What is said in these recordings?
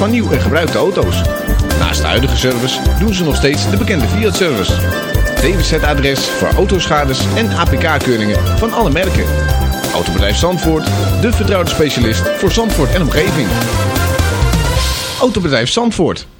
van nieuw en gebruikte auto's. Naast de huidige service doen ze nog steeds de bekende Fiat-service. DWZ-adres voor autoschades en APK-keuringen van alle merken. Autobedrijf Zandvoort, de vertrouwde specialist voor Zandvoort en omgeving. Autobedrijf Zandvoort,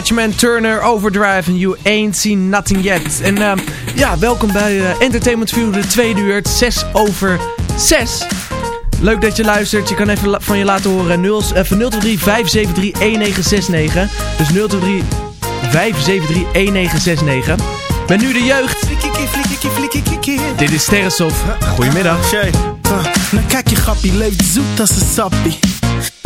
Good. Patchman Turner, Overdrive en You Ain't Seen Nothing Yet. En ehm, ja, welkom bij eh, Entertainment View, de tweede uur, het 6 over 6. Leuk dat je luistert. Je kan even van je laten horen. 0, even 023 573 1969. Dus 023 573 1969. Met nu de jeugd. Dit is Sterrenstof. Goedemiddag. Uh, nou kijk je grappie, leeft zoet als een sappie.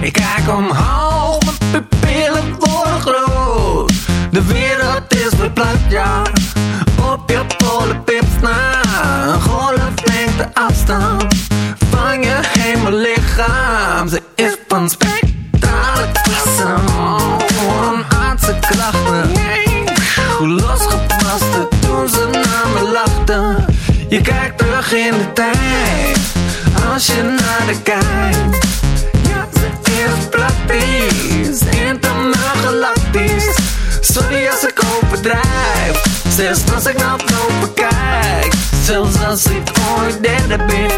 Ik kijk omhoog, mijn pupillen worden groot. De wereld is verplaatst, ja. Op je polenpips na. Een golflengte afstand van je hemellichaam. Ze is van spectrale Als je naar de kijkt. Ja, ze is praktisch. Intergalactisch. Sorry als ik overdrijf. Zelfs als ik naar boven kijk. Zelfs als ik ooit derde ben.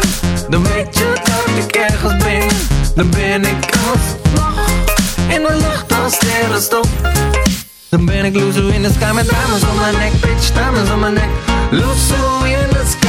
Dan weet je dat ik ergens ben. Dan ben ik alsnog in de lucht als sterrenstof. Dan ben ik loser in the sky met diamonds on my neck, bitch, diamonds on my neck. Loser in the sky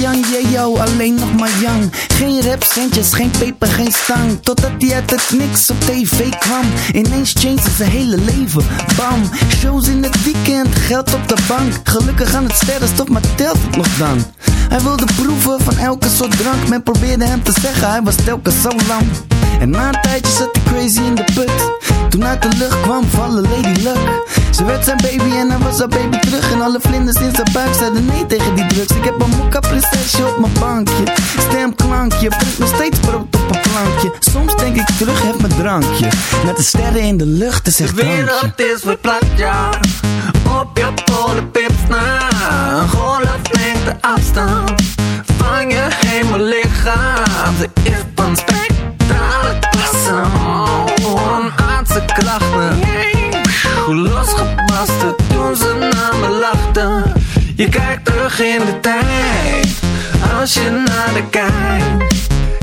Jan jou alleen nog maar Jan Geen rapcentjes, geen peper, geen stang. Totdat hij uit het niks op tv kwam. Ineens changed zijn hele leven Bam, shows in het weekend, geld op de bank. Gelukkig aan het sterrenstof, maar telt het nog dan? Hij wilde proeven van elke soort drank. Men probeerde hem te zeggen, hij was telkens zo lang En na een tijdje zat hij crazy in de put Toen uit de lucht kwam vallen Lady Luck. Ze werd zijn baby en hij was haar baby terug. En alle vlinders in zijn buik zeiden nee tegen die drugs. Ik heb een mokka prinsesje op mijn bankje. Stemklankje, brengt nog steeds brood op een plankje. Soms denk ik terug, heb mijn drankje. Met de sterren in de lucht, het is De wereld is verplaatst, ja. Op je polenpips na. Een golflengte afstand. Van je hemellichaam. Ze is van spectrale Hoe losgebarsten toen ze naar me lachten. Je kijkt terug in de tijd. Als je naar de kijkt.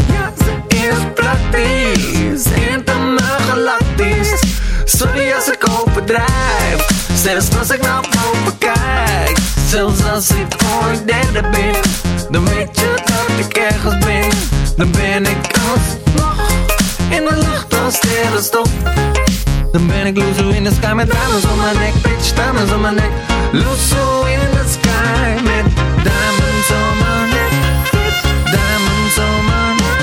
Ja, ze is praktisch. Intergalactisch. Sorry als ik overdrijf. Zelfs als ik naar boven kijk. Zelfs als ik ooit derde ben. Dan weet je dat ik ergens ben. Dan ben ik alsnog in de lucht als sterrenstof. Dan ben ik in the sky met diamonds on my neck. Bitch, diamonds on my neck. Loser in the sky met diamonds on my neck. Bitch, diamonds on my neck.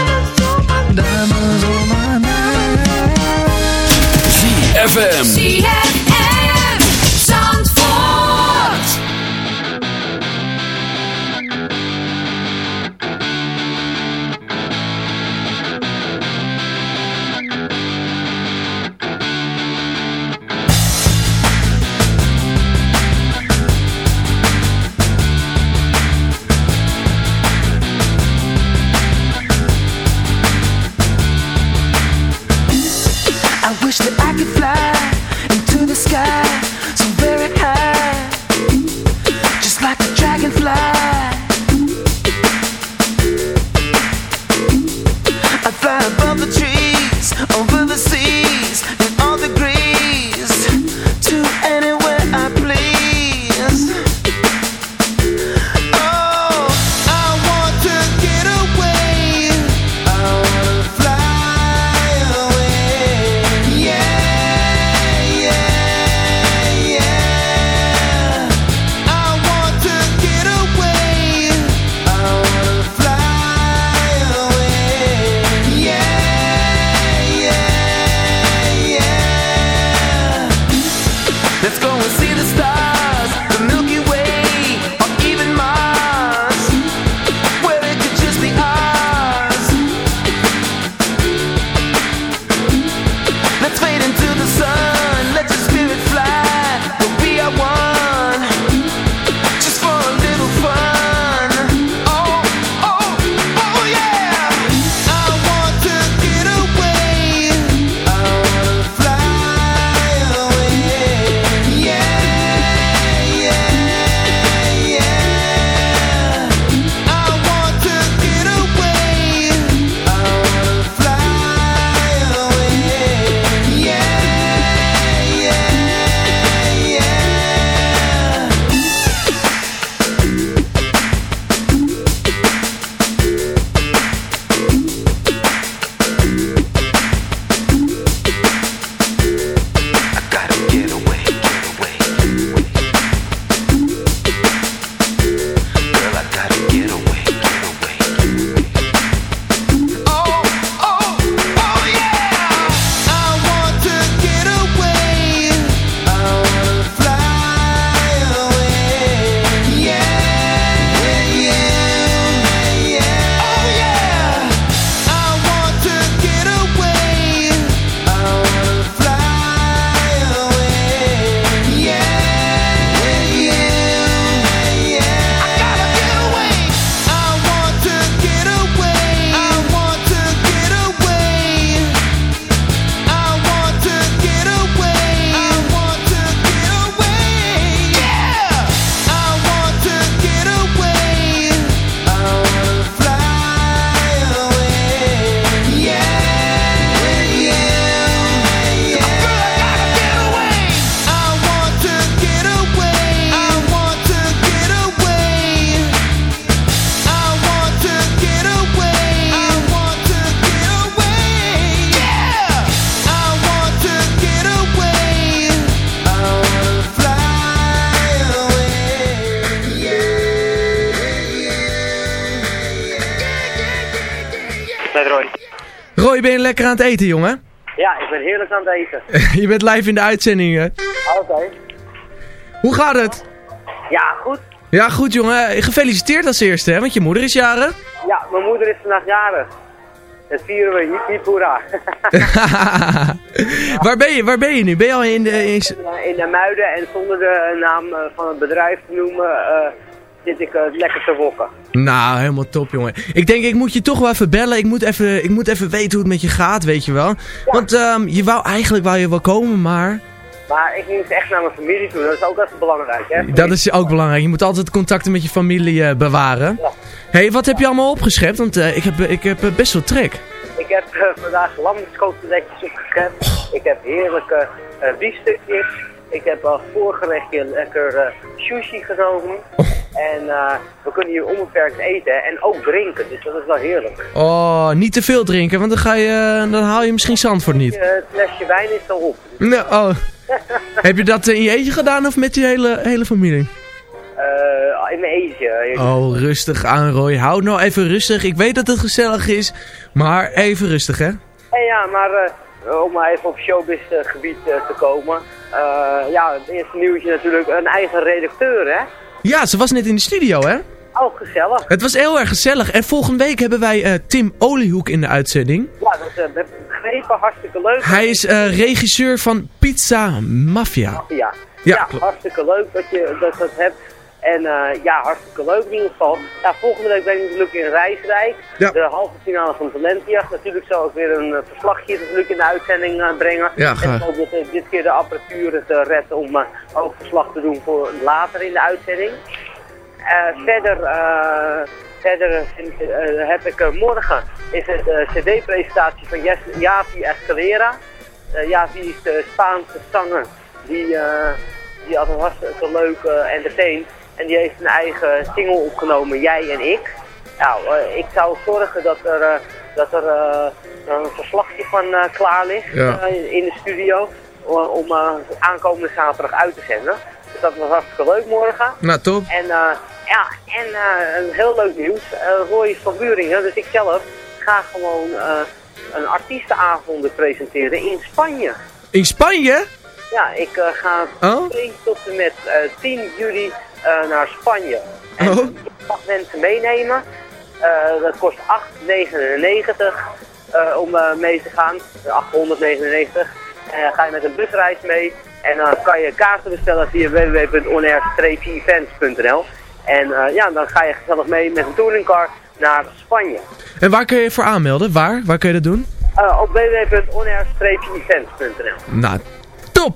Diamonds on my neck. Aan het eten, jongen? Ja, ik ben heerlijk aan het eten. je bent live in de uitzending, hè? Oké. Hoe gaat het? Ja, goed. Ja, goed, jongen. Gefeliciteerd als eerste, hè? Want je moeder is jarig. Ja, mijn moeder is vandaag jarig. Dat vieren we, hiep hiep hoera. waar, ben je, waar ben je nu? Ben je al in de... In... in de Muiden en zonder de naam eh, van het bedrijf te noemen, eh, zit ik eh, lekker te wokken. Nou, helemaal top, jongen. Ik denk, ik moet je toch wel even bellen. Ik moet even, ik moet even weten hoe het met je gaat, weet je wel. Want ehm, je wou, eigenlijk wou je wel komen, maar... Maar ik moet echt naar mijn familie toe, dat is ook even belangrijk, hè? Dat is ook belangrijk. Je moet altijd contacten met je familie eh, bewaren. Ja. hey, wat heb je allemaal opgeschept? Want eh, ik heb, ik heb best wel trek. Ik heb vandaag lamskoteletjes opgeschept. Ik heb heerlijke biefstukjes. Ik heb als voorgerechtje lekker eh, sushi genomen. En eh, we kunnen hier onbeperkt eten en ook drinken, dus dat is wel heerlijk. Oh, niet te veel drinken, want dan, ga je, dan haal je misschien Zandvoort niet. Eh, het flesje wijn is al op. Nou, oh. heb je dat in je eentje gedaan of met je hele, hele familie? Eh, in mijn eentje. Oh, rustig aan Roy. Hou nou even rustig. Ik weet dat het gezellig is, maar even rustig hè. En ja, maar eh, om maar even op showbiz-gebied eh, te komen. Eh, ja, het eerste nieuwtje natuurlijk een eigen redacteur, hè? Ja, ze was net in de studio hè. Oh, gezellig. Het was heel erg gezellig. En volgende week hebben wij eh, Tim Oliehoek in de uitzending. Ja, dat is, uh, ik begrepen, hartstikke leuk. Hij is eh, regisseur van Pizza Mafia. Ja, Ja, ja, hartstikke leuk dat je dat, dat hebt. En eh, ja, hartstikke leuk in ieder geval. Ja, volgende week ben ik natuurlijk in Rijswijk. Ja. De halve finale van Talentia. Natuurlijk zal ik weer een eh, verslagje natuurlijk in de uitzending eh, brengen. Ja, en dat dit keer de apparatuur het redt om ook verslag te doen voor later in de uitzending. Verder verder heb ik morgen is het cd-presentatie van Jes- Javi Escalera. Javi is de Spaanse zanger die, die altijd hartstikke leuk entertaint. En die heeft een eigen single opgenomen, Jij en Ik. Nou, eh, ik zou zorgen dat er, eh, dat er eh, een verslagje van klaar ligt Ja. in de studio. Om, om aankomende zaterdag uit te zenden. Dus dat was hartstikke leuk morgen. Nou, top. En, ja, en een heel leuk nieuws. Roy van Buringen, dus ik zelf, ga gewoon een artiestenavond presenteren in Spanje. In Spanje? Ja, ik ga Oh? 2 tot en met eh, 10 juli naar Spanje. En Oh. mag mensen meenemen. Eh, dat kost 8,99 eh, om eh, mee te gaan. 899. En ga je met een busreis mee. En dan kan je kaarten bestellen via www.onair-events.nl. En eh, ja, dan ga je gezellig mee met een touringcar naar Spanje. En waar kun je je voor aanmelden? Waar? Waar kun je dat doen? Eh, op www.onair-events.nl. Nou, top!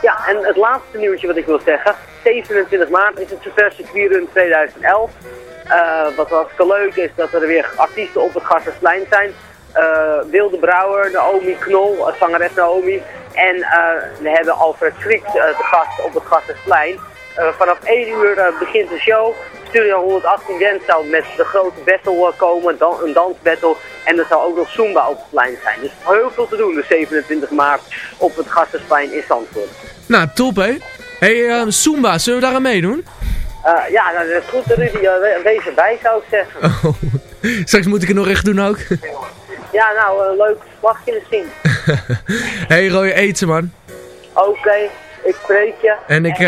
Ja, en het laatste nieuwtje wat ik wil zeggen. 27 maart is het zover circuitrun 2011. Eh, wat hartstikke leuk is dat er weer artiesten op het Gassersplein zijn. Eh, Wilde Brouwer, Naomi Knol, eh, zangeres Naomi. En we hebben Alfred eh, te gast op het Gassersplein. Vanaf 1 uur begint de show. Studio 118 Wens zou met de grote battle eh, komen, dan, een dansbattle. En er zal ook nog Zumba op het plein zijn. Dus heel veel te doen de 27 maart op het Gassersplein in Zandvoort. Nou, top hè. hey, eh, Zumba, zullen we daar aan meedoen? Eh, ja, nou, dat is goed Rudy, uh, we- wees erbij zou ik zeggen. Oh, straks moet ik het nog echt doen ook. Ja, nou, een leuk slagje misschien. hey Roy, eten man. Oké, ik spreek je. En ik,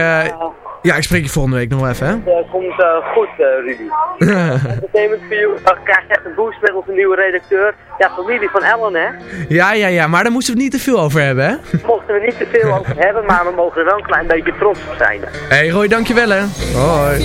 ja, ik spreek je volgende week nog wel even hè. Het eh, komt eh, goed, eh, Rudy. Entertainment for you. Dan krijg je echt een boost met onze nieuwe redacteur. Ja, familie van Ellen, hè. ja, ja, ja, maar daar moeten we het niet te veel over hebben hè. Daar mochten we niet te veel over hebben, maar we mogen er wel een klein beetje trots op zijn. hey Roy, dankjewel hè. Hoi.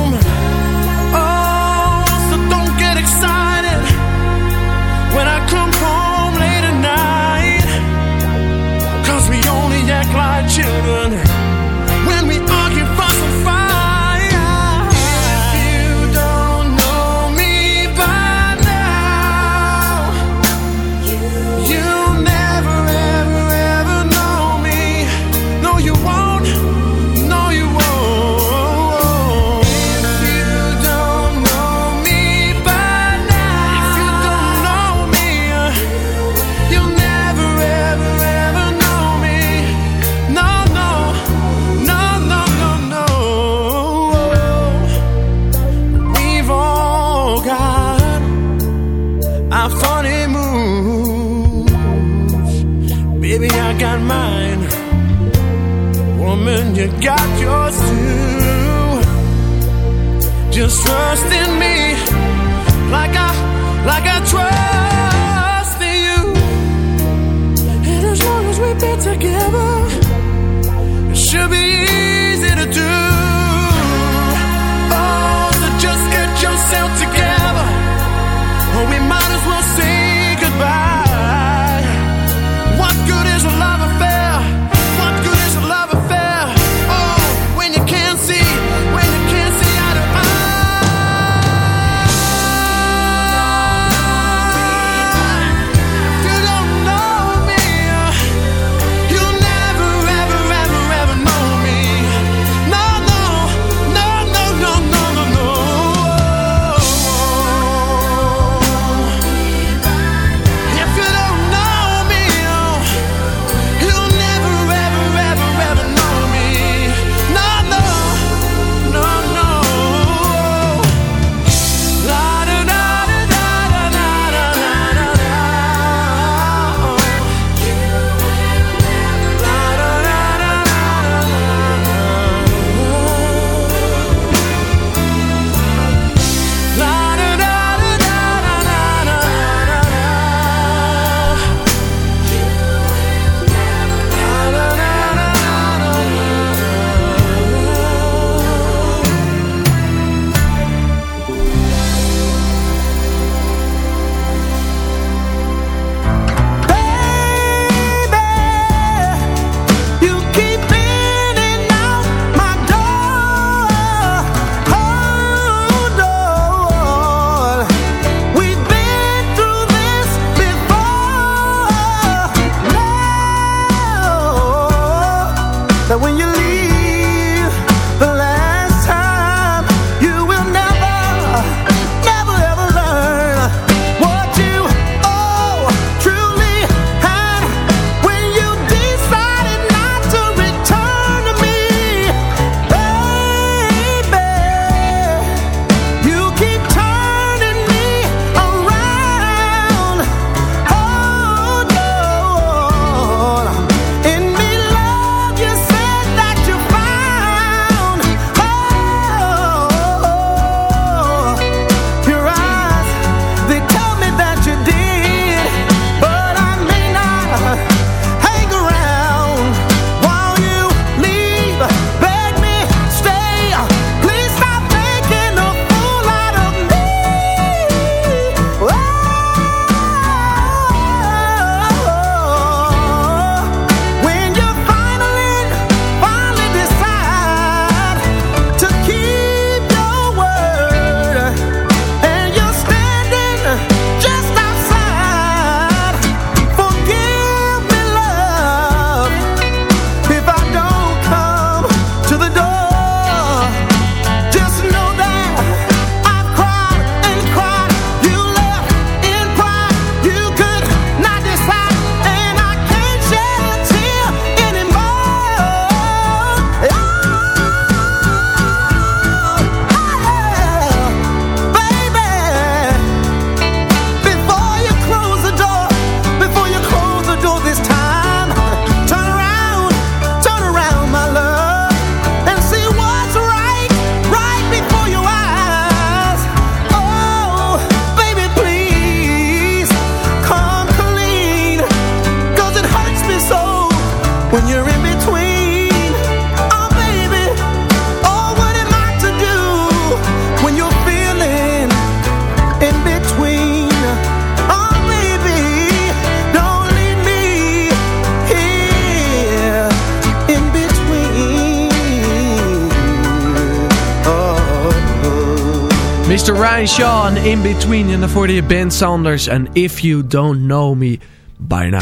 Brian In Between. En daarvoor de Ben Sanders en If You Don't Know Me By Now.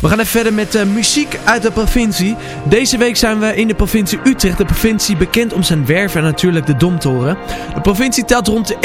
We gaan even verder met de muziek uit de provincie. Deze week zijn we in de provincie Utrecht. De provincie bekend om zijn werven en natuurlijk de Domtoren. De provincie telt rond 1,2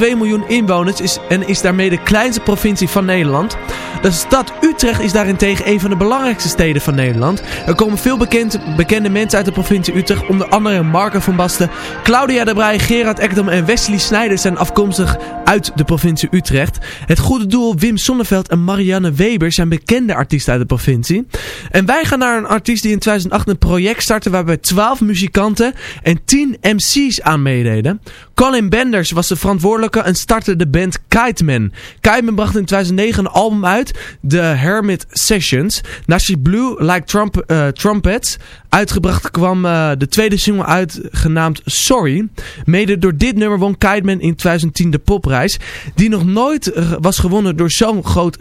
miljoen inwoners is, en is daarmee de kleinste provincie van Nederland. De stad Utrecht is daarentegen een van de belangrijkste steden van Nederland. Er komen veel bekend, bekende mensen uit de provincie Utrecht, onder andere Marco van Basten, Claudia de Brij, Gerard Ekdom en Wesley Snijders zijn afkomstig uit de provincie Utrecht. Het goede doel Wim Sonneveld en Marianne Weber zijn bekende artiesten uit de provincie. En wij gaan naar een artiest die in 2008 een project startte waarbij 12 muzikanten en 10 MC's aan meededen. Colin Benders was de verantwoordelijke en startte de band Kiteman. Kiteman bracht in 2009 een album uit, The Hermit Sessions. Naast Blue Like Trump, eh, Trumpets uitgebracht kwam uh, de tweede single uit genaamd Sorry. Mede door dit nummer won Kiteman in 2010 de popprijs. Die nog nooit uh, was gewonnen door zo'n groot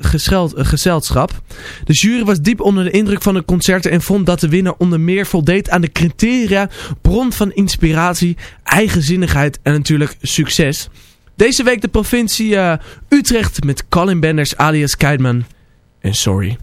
gezelschap. De jury was diep onder de indruk van de concerten en vond dat de winnaar onder meer voldeed aan de criteria bron van inspiratie, eigenzinnigheid en natuurlijk succes. Deze week de provincie Utrecht met Colin Benders alias Kiteman en Sorry.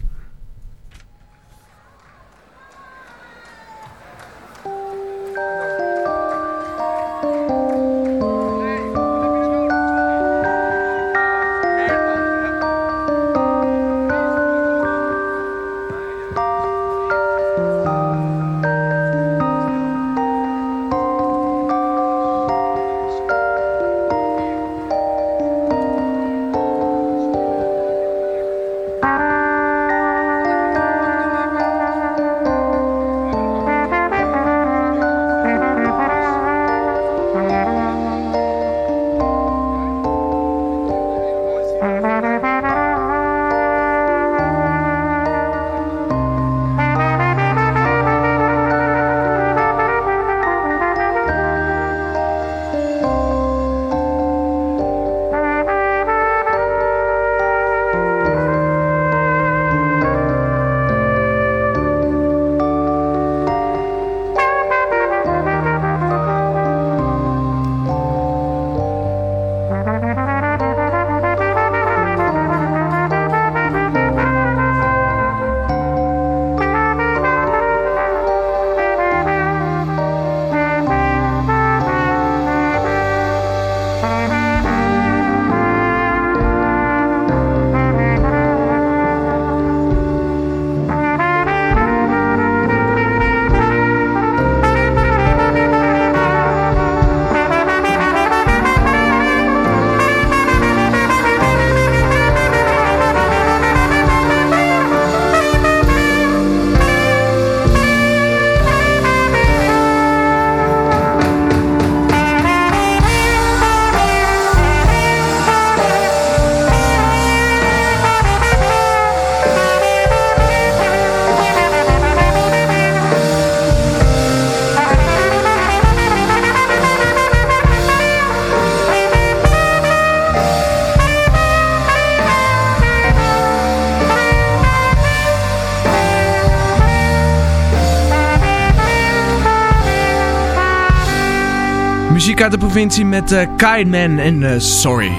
Met uh, Kiteman en uh, Sorry.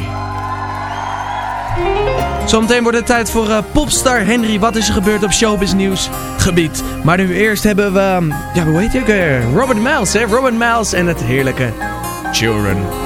Zometeen wordt het tijd voor uh, popstar Henry. Wat is er gebeurd op showbiz nieuws gebied? Maar nu eerst hebben we... Ja, hoe heet je ook? Robert Miles, hè? Robert Miles en het heerlijke Children.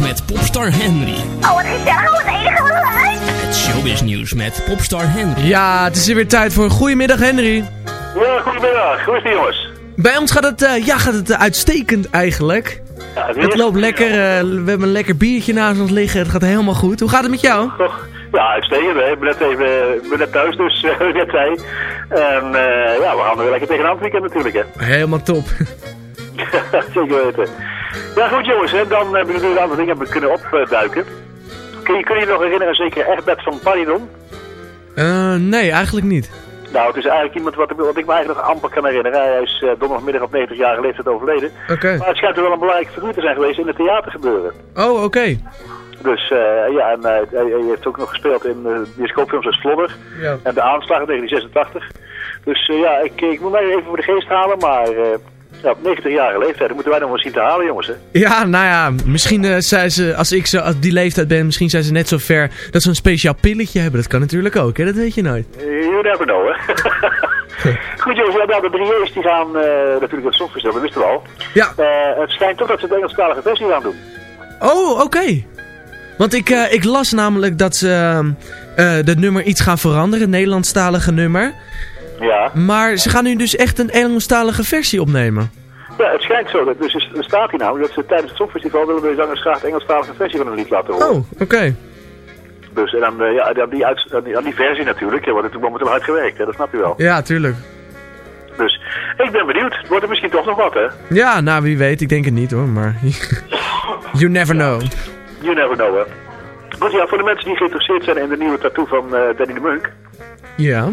met Popstar Henry. Oh, wat gezellig, wat enige wat leuk. Het showbiz nieuws met Popstar Henry. Ja, het is weer tijd voor een Goedemiddag Henry. Ja, goedemiddag. Hoe is het jongens? Bij ons gaat het, eh, ja, gaat het eh, uitstekend eigenlijk. Het, loopt lekker, eh, we hebben een lekker biertje naast ons liggen, het gaat helemaal goed. Hoe gaat het met jou? Ja, uitstekend. Hè. Ik ben net, even, ben net thuis, dus uh, net zei. En ja, we gaan er weer lekker tegenaan het weekend natuurlijk. Hè. Helemaal top. Zeker weten. Ja goed jongens, hè, dan hebben we natuurlijk een aantal dingen kunnen opduiken. Kun je, kun je, nog herinneren zeker Egbert van Paridon? Eh, nee, eigenlijk niet. Nou, het is eigenlijk iemand wat, wat, ik me eigenlijk nog amper kan herinneren. Hij is eh, donderdagmiddag op 90 jaar geleden overleden. Maar het schijnt wel een belangrijke figuur te zijn geweest in het theater gebeuren Oh, oké. Dus eh, ja, en hij, hij, heeft ook nog gespeeld in de bioscoopfilms als Slodder. Ja. En de aanslag die 86 Dus ja, ik, ik moet mij even voor de geest halen, maar ja, op 90-jarige leeftijd dat moeten wij nog wel zien te halen, jongens. Hè? Ja, nou ja, misschien eh, zijn ze, als ik zo, als die leeftijd ben, misschien zijn ze net zo ver dat ze een speciaal pilletje hebben. Dat kan natuurlijk ook, hè? Dat weet je nooit. You never know, hè. Goed jongens, we hebben de drieërs die gaan eh, natuurlijk het Songfestival, dat wisten we al. Ja. Eh, het schijnt toch dat ze de Engelstalige versie gaan doen. Oh, oké. Want ik, eh, ik las namelijk dat ze eh, het nummer iets gaan veranderen, het Nederlandstalige nummer. Ja. Maar ze gaan nu dus echt een Engelstalige versie opnemen. Ja, het schijnt zo. Dat, dus is- er staat hier namelijk dat ze tijdens het Songfestival willen de zangers graag de Engelstalige versie van een lied laten horen. Oh, oké. Dus en dan, eh, ja, aan, die uit, aan, die, aan die versie natuurlijk, ja, wordt het momenteel hard gewerkt, hè, dat snap je wel. Ja, tuurlijk. Dus ik ben benieuwd. Wordt er misschien toch nog wat, hè? Ja, nou wie weet, ik denk het niet hoor, maar... you never know. You never know, hè. Goed, ja, voor de mensen die geïnteresseerd zijn in de nieuwe tattoo van eh, Danny de Munk. Ja.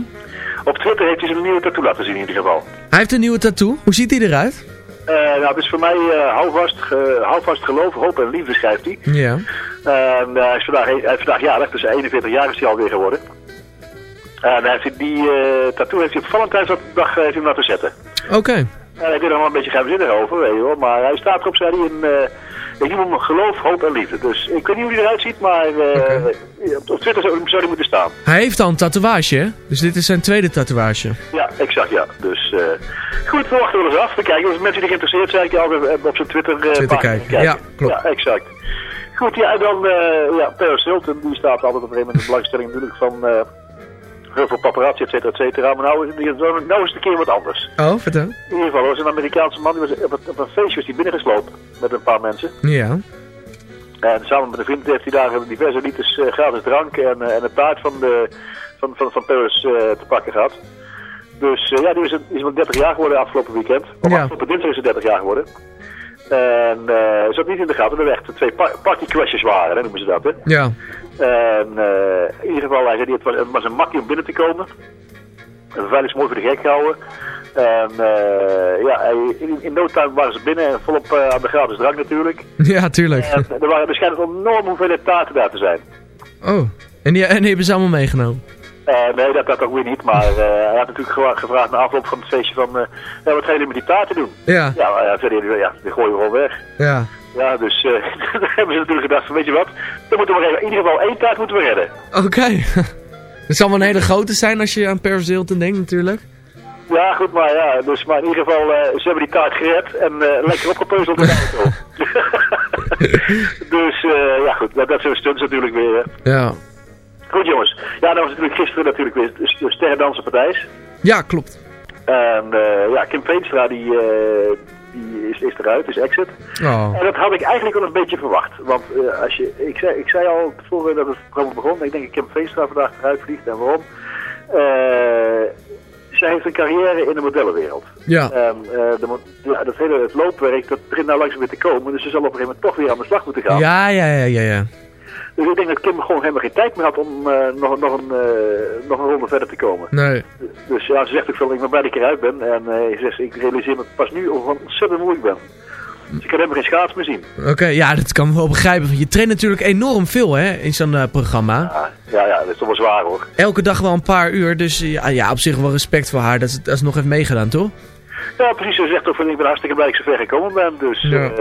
Op Twitter heeft hij zijn nieuwe tattoo laten zien in ieder geval. Hij heeft een nieuwe tattoo. Hoe ziet hij eruit? Eh, nou, het is voor mij eh hou, vast, ge- hou vast geloof, hoop en liefde, schrijft hij. Ja. En eh, hij, is vandaag, hij is vandaag jarig, dus 41 jaar is hij alweer geworden. En hij heeft die tattoo heeft hij op Valentijnsdag heeft hij hem laten zetten. Oké. En ik er nog een beetje geheimzinnig over, weet je wel. Maar hij staat erop, zei hij, in, ik noem hem geloof, hoop en liefde. Dus ik weet niet hoe hij eruit ziet, maar eh, op, op Twitter zou, zou hij moeten staan. Hij heeft al een tatoeage, hè? Dus dit is zijn tweede tatoeage. Ja, exact, ja. Dus eh, goed, we wachten wel eens af. We kijken, als mensen die geïnteresseerd zijn, kan je altijd op zijn Twitter, eh Twitter kijken. Ja, klopt. Ja, exact. Goed, ja, en dan, eh ja, Paris Hilton, die staat altijd op een gegeven moment in de belangstelling natuurlijk van eh, heel veel paparazzi, et cetera, et cetera. Maar nou, nou is het een keer wat anders. Oh, vertel. In ieder geval, er was een Amerikaanse man, die was op, een- op een feestje was die binnengeslopen met een paar mensen. Ja. En samen met een vriend heeft hij daar diverse liters eh, gratis drank en, eh, en een taart van, de, van, van, van Paris eh, te pakken gehad. Dus ja, die is, wel 30 jaar geworden afgelopen weekend. Of Ja. afgelopen dinsdag is hij 30 jaar geworden. En eh zat niet in de gaten er echt twee par party crashes waren, hè, noemen ze dat. Hè? Ja. En eh, in ieder geval, hij zei, het was, het was een makkie om binnen te komen. De veilig is mooi voor de gek gehouden. En eh, ja, in, in no time waren ze binnen en volop eh, aan de gratis drank natuurlijk. Ja, tuurlijk. En er waren waarschijnlijk een enorme hoeveelheid taarten daar te zijn. Oh. En die, en die hebben ze allemaal meegenomen. Nee, dat, dat ook weer niet, maar hij had natuurlijk gewa- gevraagd na afloop van het feestje van... eh, ja, wat gaan jullie met die taarten doen? Ja. Ja, zei hij, ja, die gooien we gewoon weg. Ja. Ja, dus eh daar hebben ze natuurlijk gedacht van, weet je wat, dan moeten we in ieder geval één taart moeten we redden. Oké. Het zal wel een hele grote zijn als je aan Paris Hilton denkt natuurlijk. Ja, goed, maar ja, dus, maar in ieder geval, eh, ze hebben die taart gered en eh, lekker opgepeuzeld in de auto. dus ja, goed, dat, dat zijn stunts natuurlijk weer. hè. Ja. Goed jongens, ja, dat was natuurlijk gisteren natuurlijk weer de, Sterrendansen Partijs. Ja, klopt. En ja, Kim Veenstra die, die is, is eruit, is exit. Oh. En dat had ik eigenlijk wel een beetje verwacht. Want eh, als je, ik, zei, ik zei al tevoren dat het programma begon. Ik denk dat Kim Veenstra vandaag eruit vliegt. En waarom? Eh, zij heeft een carrière in de modellenwereld. Ja. Eh, de, ja, dat hele het loopwerk, dat begint nou langzaam weer te komen. Dus ze zal op een gegeven moment toch weer aan de slag moeten gaan. Ja, ja, ja, ja, ja. Dus ik denk dat Kim gewoon helemaal geen tijd meer had om eh, nog, nog, een, eh, nog een ronde verder te komen. Nee. Dus ja, ze zegt ook veel, ik ben blij dat ik eruit ben. En eh, ze zegt, ik realiseer me pas nu hoe ontzettend moe ik ben. Dus ik kan helemaal geen schaats meer zien. Oké, ja, dat kan ik wel begrijpen. Want je traint natuurlijk enorm veel, hè, in zo'n programma. Ja, ja, dat is toch wel zwaar hoor. Elke dag wel een paar uur, dus ja, ja op zich wel respect voor haar dat ze dat ze nog heeft meegedaan, toch? Ja, precies. Ze zegt ook van, ik ben hartstikke blij dat ik zo ver gekomen ben. Dus, Ja.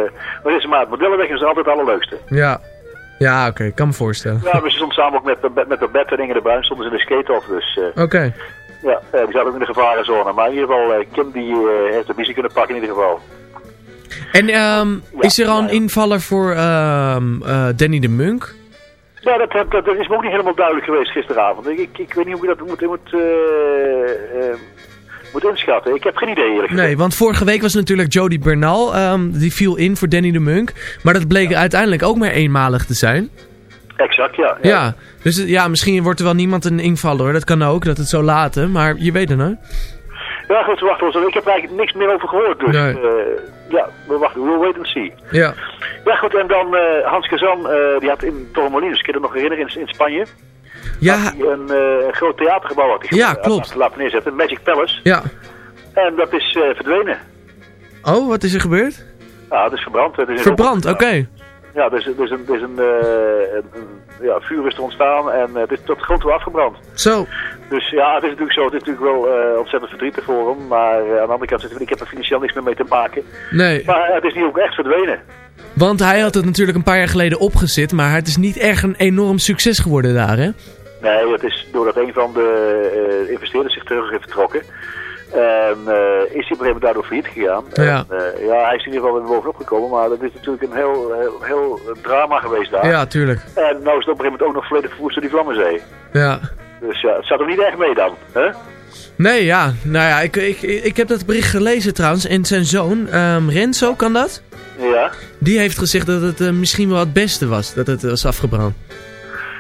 maar is maar het modellenweg is altijd het allerleukste. Ja. Ja, oké, ik kan me voorstellen. Ja, maar ze stond samen ook met, met, met de Bruin, stonden ze in de skate-off. Dus eh, Oké. ja, eh, die zaten ook in de gevarenzone. Maar in ieder geval, eh, Kim die eh, heeft de missie kunnen pakken in ieder geval. En ehm, is er al een invaller voor ehm, eh, Danny de Munk? Ja, dat, dat, dat is me ook niet helemaal duidelijk geweest gisteravond. Ik, ik, ik weet niet hoe je dat moet, moet, eh, eh, moet inschatten. Ik heb geen idee eerlijk gezegd. Nee, want vorige week was natuurlijk Jody Bernal, ehm, die viel in voor Danny de Munk. Maar dat bleek uiteindelijk ook maar eenmalig te zijn. Exact, ja. Ja, dus ja, misschien wordt er wel niemand een invaller. hoor. Dat kan ook, dat het zo laten. Maar je weet het nooit. Ja, goed, we wachten. wel eens. Ik heb er eigenlijk niks meer over gehoord. Dus Nee. eh, ja, we wachten. We'll wait and see. Ja. Ja, goed. En dan eh, Hans Kazan, eh, die had in Torremolinos, kun je dat nog herinneren, in, in Spanje. Ja. had hij een eh, groot theatergebouw had hij Ja, had klopt. laten- neerzetten, Magic Palace. Ja. En dat is eh, verdwenen. Oh, wat is er gebeurd? Ja, het is verbrand. Het is Verbrand, oké. Ja, dus, dus een, dus een, eh, een, ja, vuur is er ontstaan en eh, het is tot groot toe afgebrand. Zo. Dus ja, het is natuurlijk zo. Het is natuurlijk wel eh, ontzettend verdrietig voor hem. Maar eh, aan de andere kant, zit- ik heb er financieel niks meer mee te maken. Nee. Maar het is nu ook echt verdwenen. Want hij had het natuurlijk een paar jaar geleden opgezet, maar het is niet echt een enorm succes geworden daar, hè? Nee, het is doordat een van de eh, investeerders zich terug heeft vertrokken. En is hij op een gegeven moment daardoor failliet gegaan. Ja. En, eh, ja, hij is in ieder geval weer bovenop gekomen. Maar dat is natuurlijk een heel, heel, heel drama geweest daar. Ja, tuurlijk. En nou is het op een gegeven moment ook nog volledig verwoest door die Vlammenzee. Ja. Dus ja, het zat er niet echt mee dan. Hè? Nee, ja. Nou ja, ik, ik, ik heb dat bericht gelezen trouwens. En zijn zoon, ehm, Renzo, kan dat? Ja. Die heeft gezegd dat het eh, misschien wel het beste was, dat het was afgebrand.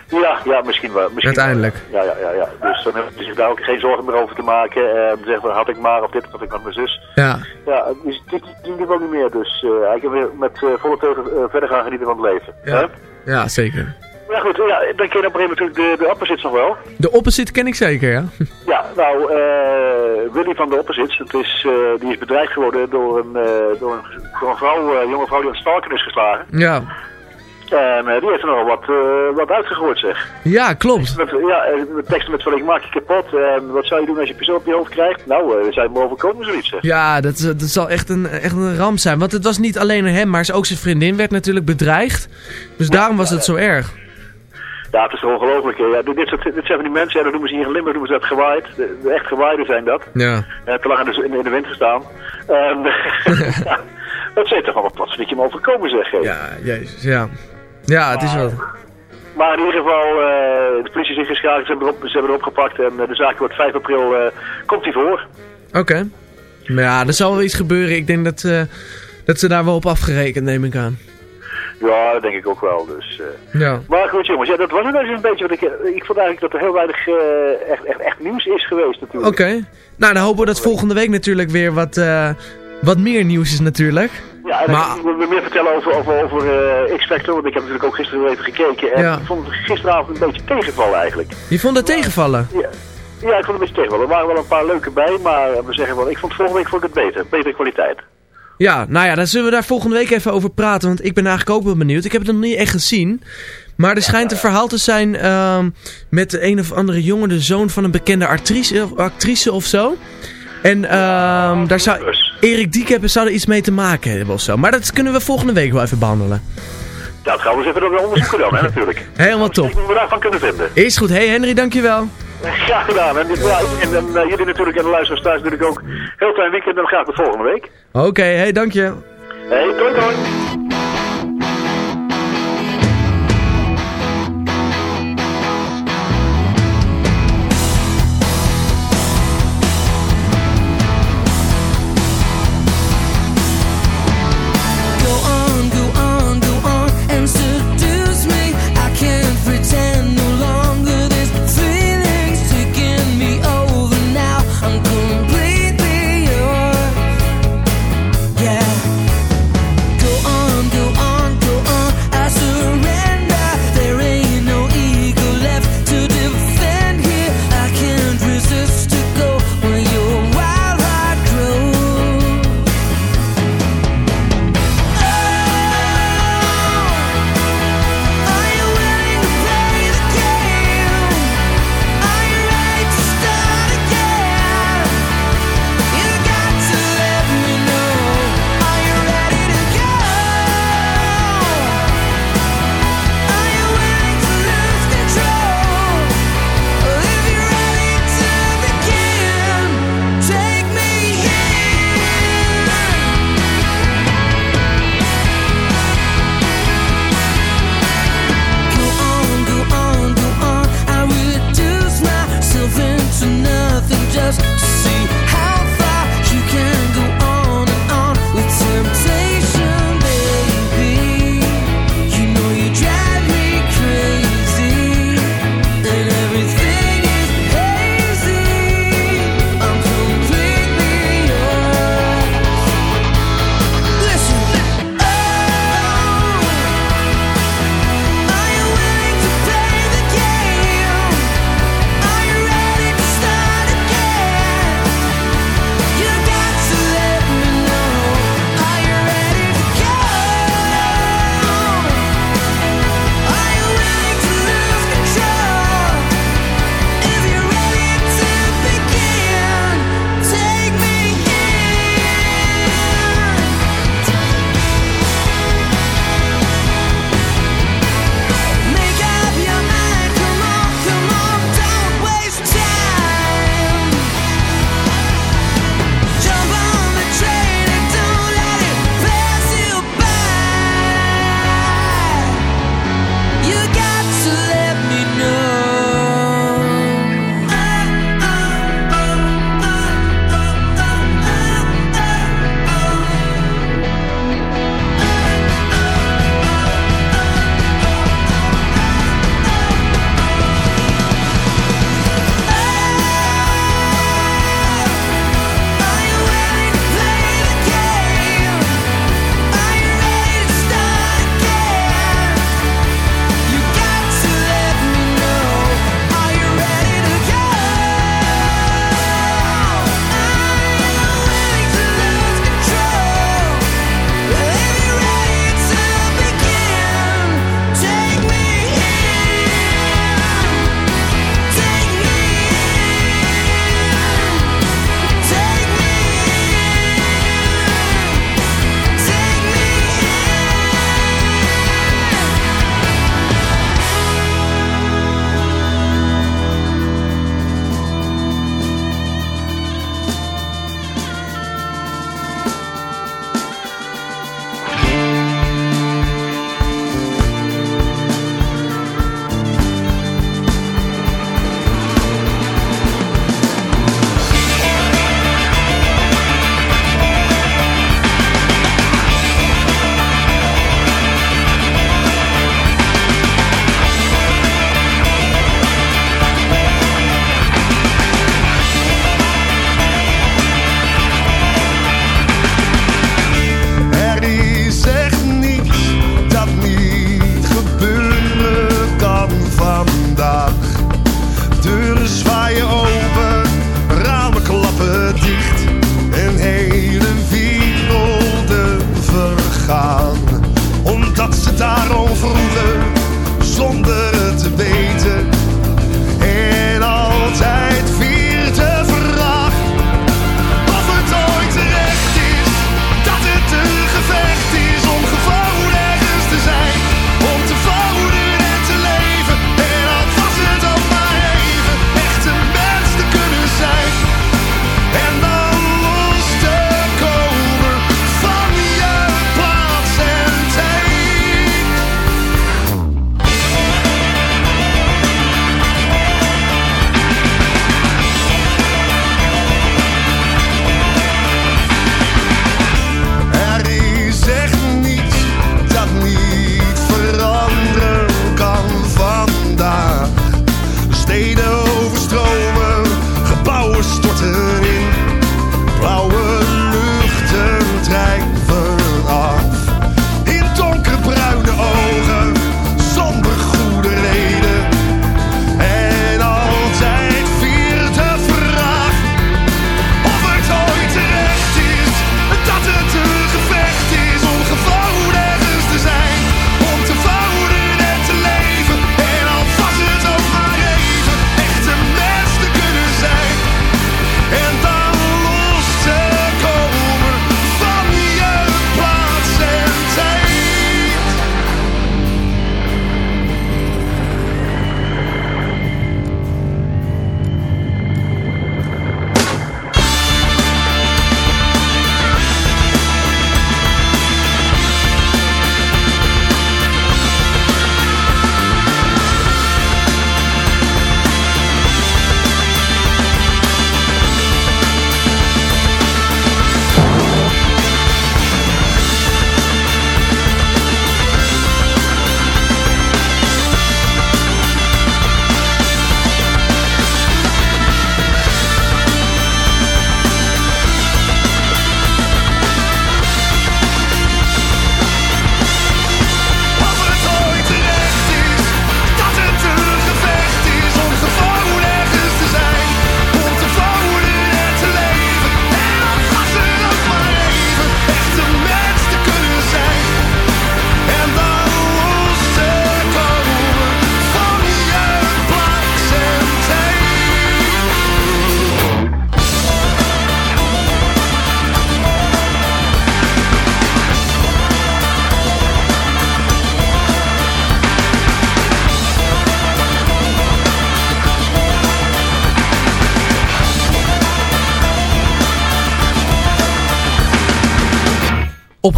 Ja, ja, misschien wel. Misschien Uiteindelijk. wel. Ja, ja, ja, ja. Dus dan hebben ze zich daar ook geen zorgen meer over te maken. En zeggen van, had ik maar of dit, had ik met mijn zus. Ja. Ja, die, die, die wel niet meer. Dus eh hij kan weer met eh, volle teugen eh, verder gaan genieten van het leven. Hè? Ja, ja zeker. Maar goed, ja, dan ken je op een gegeven moment natuurlijk de, de opposites nog wel. De opposite ken ik zeker, ja. Ja, nou, eh Willy van de opposites, dat is, eh, die is bedreigd geworden door een, eh, door een, door een vrouw, jonge vrouw die aan het stalken is geslagen. Ja. En die heeft er nogal wat, wat uitgegooid, zeg. Ja, klopt. Met, ja, met teksten met van ik maak je kapot en wat zou je doen als je pistool op je hoofd krijgt? Nou, we zijn boven komen zoiets, zeg. Ja, dat, is- dat zal echt een, echt een ramp zijn. Want het was niet alleen hem, maar ook zijn vriendin werd natuurlijk bedreigd. Dus daarom was het zo erg. Ja, het is toch ongelooflijk. Ja, dit, dit, soort- dit zijn van die mensen, ja, dat noemen ze hier in Limburg noemen ze dat gewaaid. De, de echt gewaaiden zijn dat. Ja. Ja, te lang in de, in de wind gestaan. En, ja, dat zijn toch wel wat dat je hem overkomen, zeg. hè. Ja, jezus, ja. Ja, het is wel... Maar in ieder geval, eh, de politie is ingeschakeld, ze hebben erop, ze hebben erop gepakt en eh, de zaak wordt 5 april, eh, komt hij voor. Oké. Maar ja, er zal wel iets gebeuren. Ik denk dat, dat ze daar wel op afgerekend, neem ik aan. Ja, dat denk ik ook wel. Dus, eh. Ja. Maar goed jongens, ja, dat was het dus een beetje wat ik... eh, ik vond eigenlijk dat er heel weinig eh, echt, echt, echt nieuws is geweest natuurlijk. Oké. Nou, dan hopen we dat volgende week natuurlijk weer wat, wat meer nieuws is natuurlijk. Ja, en Maar- ik meer vertellen over, over, over X-Factor, want ik heb natuurlijk ook gisteren even gekeken. En Ja. ik vond het gisteravond een beetje tegenvallen eigenlijk. Je vond het tegenvallen? Ja. ja, ik vond het een beetje tegenvallen. Er waren wel een paar leuke bij, maar we zeggen wel, ik vond volgende week vond ik het beter. Betere kwaliteit. Ja, nou ja, dan zullen we daar volgende week even over praten. Want ik ben eigenlijk ook wel benieuwd. Ik heb het nog niet echt gezien. Maar er schijnt een verhaal te zijn ehm, met de een of andere jongen, de zoon van een bekende actrice, actrice of zo. En ehm, daar zou Erik Diekheppen zou er iets mee te maken hebben of zo. Maar dat kunnen we volgende week wel even behandelen. Dat gaan we eens even onderzoeken dan, hè, natuurlijk. Helemaal top. Wat we daarvan kunnen vinden. Is goed. Hey Henry, dankjewel. Graag gedaan. En, ja, en, en eh, jullie natuurlijk en de luisteraars thuis natuurlijk ook. Heel fijn weekend en graag de volgende week. Oké, hey, dank je. Hey, doei doei.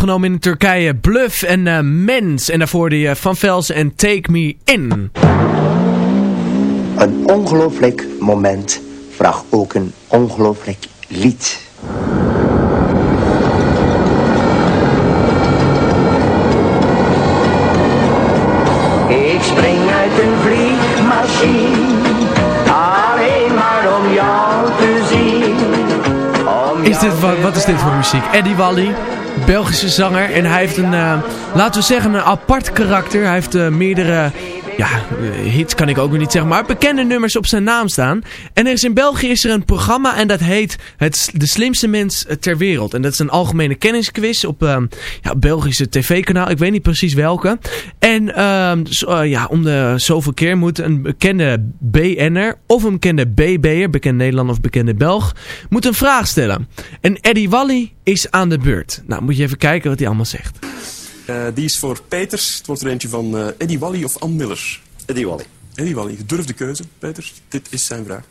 Opgenomen in Turkije, Bluff en eh, Mens. En daarvoor die Van Velsen en Take Me In. Een ongelooflijk moment vraagt ook een ongelooflijk lied. Ik spring uit een vliegmachine, alleen maar om jou te zien. Om Is dit, wat, wat is dit voor muziek? Eddie Wally, Belgische zanger. En hij heeft een, eh, laten we zeggen, een apart karakter. Hij heeft eh, meerdere, ja, eh, hits kan ik ook weer niet zeggen, maar bekende nummers op zijn naam staan. En er is in België is er een programma en dat heet het, De Slimste Mens ter Wereld. En dat is een algemene kennisquiz op eh, ja, Belgische tv-kanaal. Ik weet niet precies welke. En ehm, eh, ja, om de zoveel keer moet een bekende BN'er of een bekende BB'er, bekend Nederlander of bekende Belg, moet een vraag stellen. En Eddie Wally is aan de beurt. Nou, moet je even kijken wat hij allemaal zegt. Eh, die is voor Peters. Het wordt er eentje van eh, Eddie Wally of Ann Miller. Eddie Wally. Eddie Wally, gedurfde keuze, Peters. Dit is zijn vraag.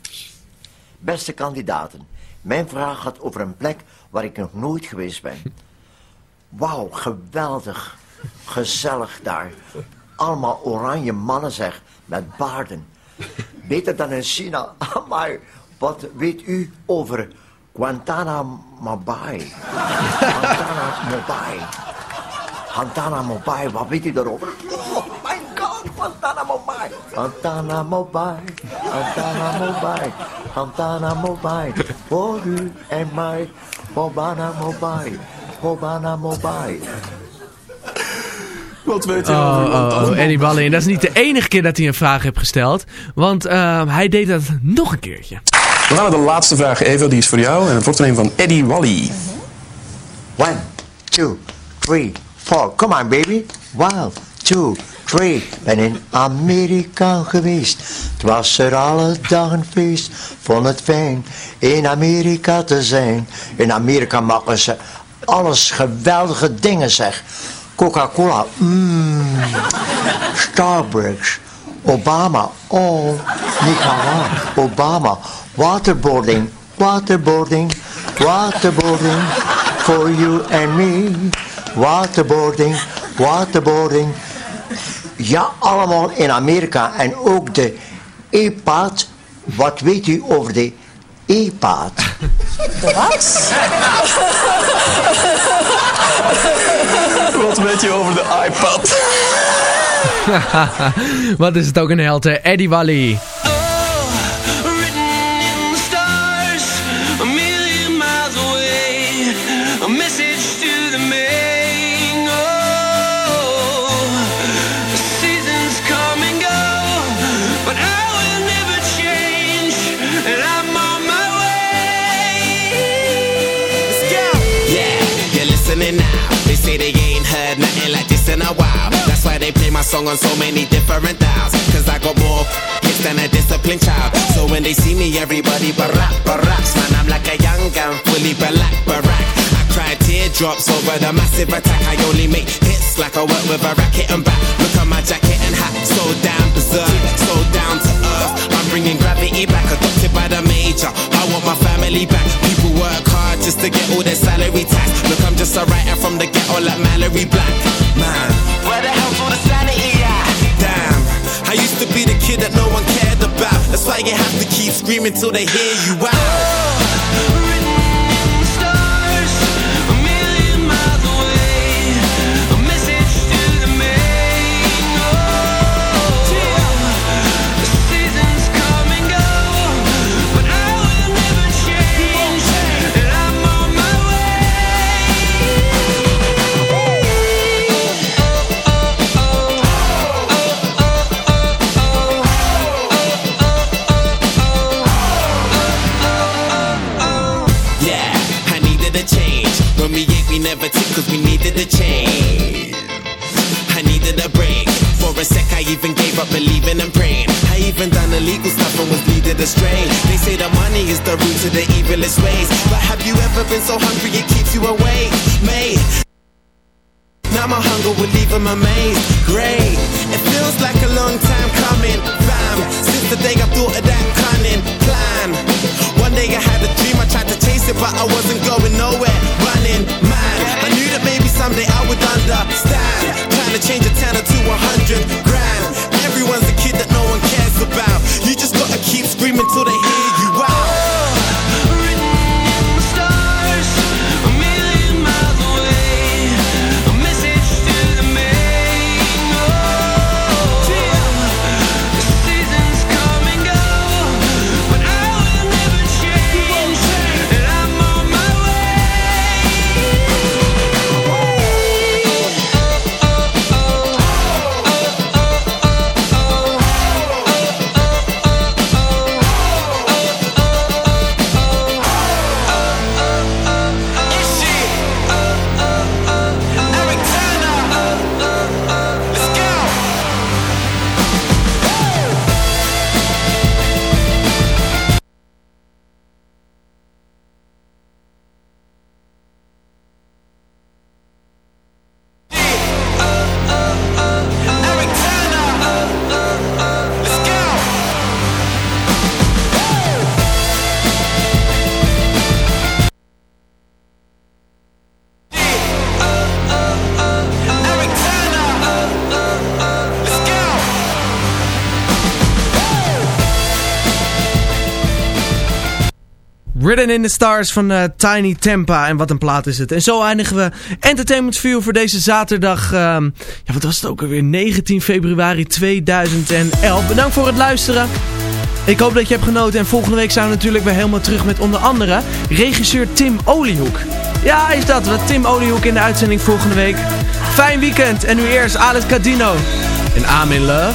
Beste kandidaten, mijn vraag gaat over een plek waar ik nog nooit geweest ben. Wauw, geweldig. Gezellig daar. Allemaal oranje mannen zeg, met baarden. Beter dan in China. Maar wat weet u over Guantanamo Bay? Guantanamo Bay. Guantanamo Bay, wat weet u daarover? Oh my god, Guantanamo Bay. Guantanamo Bay, Guantanamo Bay, Guantanamo Bay. Voor u en mij, Guantanamo Bay, Guantanamo Bay. Wat weet je Oh, oh, oh, Eddie Wally. En dat is niet de enige keer dat hij een vraag heeft gesteld. Want eh, hij deed dat nog een keertje. We gaan naar de laatste vraag, Eva. Die is voor jou. En het wordt er een van Eddie Wally. One, two, three, four. Come on, baby. One, two, three. Ben in Amerika geweest. Het was er alle dagen feest. Vond het fijn in Amerika te zijn. In Amerika maken ze alles geweldige dingen, zeg. Coca-Cola, mmm. Starbucks. Obama, oh. Nicaragua, Obama. Waterboarding, waterboarding, waterboarding. For you and me. Waterboarding, waterboarding. Ja, allemaal in Amerika. En ook de e-paad. Wat weet u over de e-paad? Wat? Wat weet je over de iPad? Wat is het ook een held, hè? Eddie Wally. Play my song on so many different dials. Cause I got more hits than a disciplined child. So when they see me, everybody barack, baracks. Man, I'm like a young gun, fully black, barack. I cry teardrops over the massive attack. I only make hits like I work with a racket and back. Look at my jacket and hat, so down berserk, so down to earth. I'm bringing gravity back, adopted by the major. I want my family back. People work hard just to get all their salary tax. Look, I'm just a writer from the ghetto like Mallory Black. Man, where the hell's all the sanity at? Damn, I used to be the kid that no one cared about. That's why you have to keep screaming till they hear you out. strain. They say the money is the root of the evilest ways. But have you ever been so hungry it keeps you awake? May. Now my hunger will leave him amazed. Great. It feels like a long time coming. Bam. since the day I thought of that cunning plan. One day I had a dream, I tried to chase it, but I wasn't going nowhere. Running, man. I knew that maybe someday I would understand. Trying to change a tenner to a hundred grand. screaming the head Written in the Stars van eh, Tiny Tampa. En wat een plaat is het. En zo eindigen we Entertainment View voor deze zaterdag. ehm, ja, wat was het ook alweer? 19 februari 2011. Bedankt voor het luisteren. Ik hoop dat je hebt genoten. En volgende week zijn we natuurlijk weer helemaal terug met onder andere regisseur Tim Oliehoek. Ja, is dat. Wat Tim Oliehoek in de uitzending volgende week. Fijn weekend. En nu eerst Alex Cadino. En I'm in love.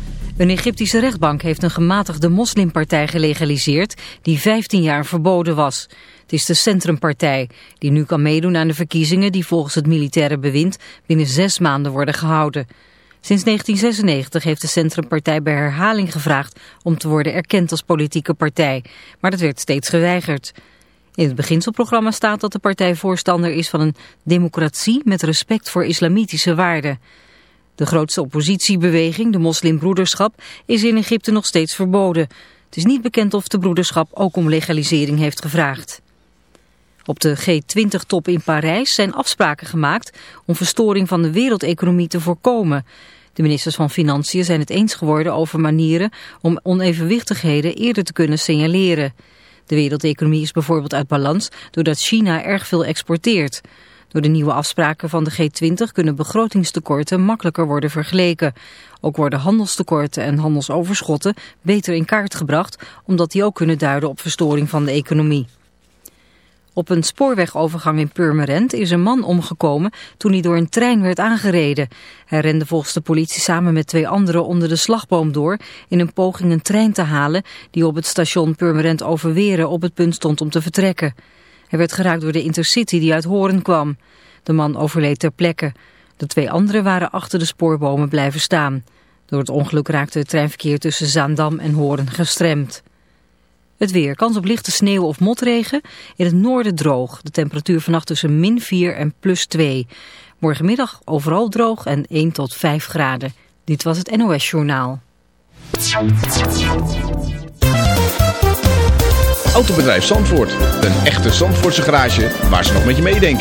Een Egyptische rechtbank heeft een gematigde moslimpartij gelegaliseerd die 15 jaar verboden was. Het is de Centrumpartij, die nu kan meedoen aan de verkiezingen die volgens het militaire bewind binnen zes maanden worden gehouden. Sinds 1996 heeft de Centrumpartij bij herhaling gevraagd om te worden erkend als politieke partij, maar dat werd steeds geweigerd. In het beginselprogramma staat dat de partij voorstander is van een democratie met respect voor islamitische waarden. De grootste oppositiebeweging, de moslimbroederschap, is in Egypte nog steeds verboden. Het is niet bekend of de broederschap ook om legalisering heeft gevraagd. Op de G20-top in Parijs zijn afspraken gemaakt om verstoring van de wereldeconomie te voorkomen. De ministers van Financiën zijn het eens geworden over manieren om onevenwichtigheden eerder te kunnen signaleren. De wereldeconomie is bijvoorbeeld uit balans doordat China erg veel exporteert. Door de nieuwe afspraken van de G20 kunnen begrotingstekorten makkelijker worden vergeleken. Ook worden handelstekorten en handelsoverschotten beter in kaart gebracht, omdat die ook kunnen duiden op verstoring van de economie. Op een spoorwegovergang in Purmerend is een man omgekomen toen hij door een trein werd aangereden. Hij rende volgens de politie samen met twee anderen onder de slagboom door in een poging een trein te halen die op het station Purmerend Overweren op het punt stond om te vertrekken. Hij werd geraakt door de Intercity die uit Horen kwam. De man overleed ter plekke. De twee anderen waren achter de spoorbomen blijven staan. Door het ongeluk raakte het treinverkeer tussen Zaandam en Horen gestremd. Het weer. Kans op lichte sneeuw of motregen. In het noorden droog. De temperatuur vannacht tussen min 4 en plus 2. Morgenmiddag overal droog en 1 tot 5 graden. Dit was het NOS Journaal. Autobedrijf Zandvoort. Een echte Zandvoortse garage waar ze nog met je meedenken.